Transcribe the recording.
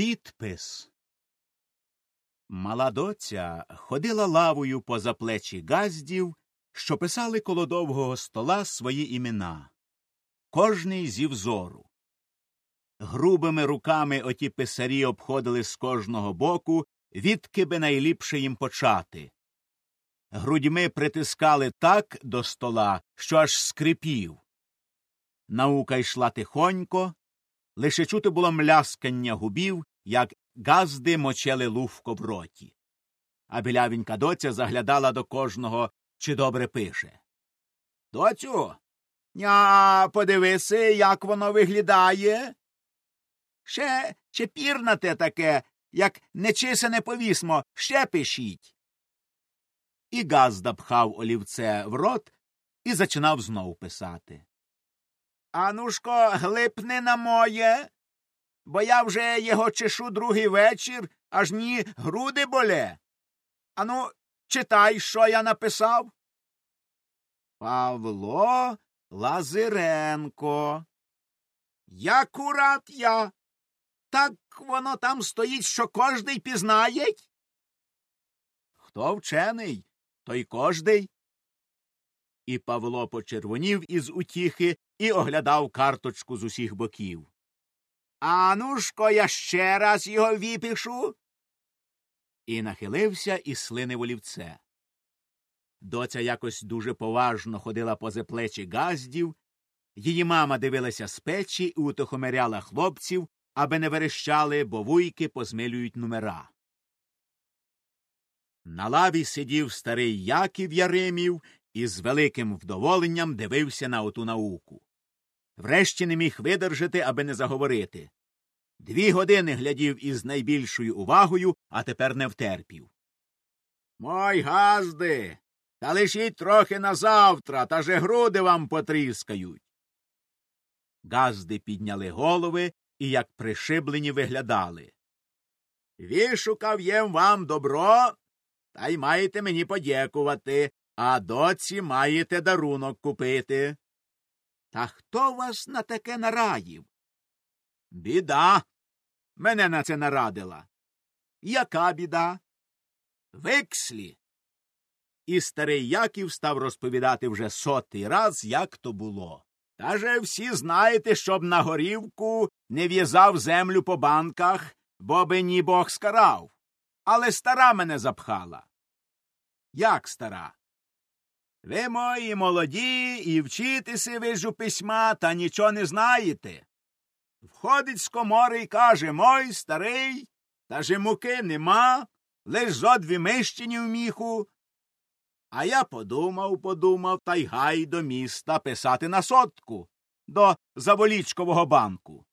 Підпис Мала доця ходила лавою поза плечі газдів, що писали коло довгого стола свої імена, кожний зі взору. Грубими руками оті писарі обходили з кожного боку, відки би найліпше їм почати. Грудьми притискали так до стола, що аж скрипів. Наука йшла тихонько, лише чути було мляскання губів, як газди мочели лувко в роті. А білявенька доця заглядала до кожного, чи добре пише. Доцю, ня, подивися, як воно виглядає. Ще чепірна те таке, як нечисене повісмо, ще пишіть. І газда пхав олівце в рот і зачинав знов писати. Анушко, глипни на моє, бо я вже його чешу другий вечір, аж ні груди боле. Ану, читай, що я написав. Павло Лазиренко. Я курат я. Так воно там стоїть, що кожний пізнає. Хто вчений, той кожний. І Павло почервонів із утіхи і оглядав карточку з усіх боків. Анушко, я ще раз його віпішу. І нахилився і слинив олівце. Доця якось дуже поважно ходила поза плечі газдів, її мама дивилася з печі і утихомиряла хлопців, аби не верещали, бо вуйки позмилюють номера. На лаві сидів старий Яків Яремів і з великим вдоволенням дивився на оту науку. Врешті не міг видержати, аби не заговорити. Дві години глядів із найбільшою увагою, а тепер не втерпів. Мой газди, та лишіть трохи на завтра, та же груди вам потріскають. Газди підняли голови і, як пришиблені, виглядали. Вішукав єм вам добро, та й маєте мені подякувати, а доці маєте дарунок купити. Та хто вас на таке нараїв? Біда. Мене на це нарадила. Яка біда? Викслі. І старий Яків став розповідати вже сотий раз, як то було. Та же всі знаєте, щоб на горівку не в'язав землю по банках, бо би ні бог скарав. Але стара мене запхала. Як стара? Ви мої молоді і вчитися вижу письма, та нічого не знаєте. Входить з комори і каже Мой старий, та же муки нема, лиш зо дві мищені в міху. А я подумав, подумав, та й гай до міста писати на сотку до Заволічкового банку.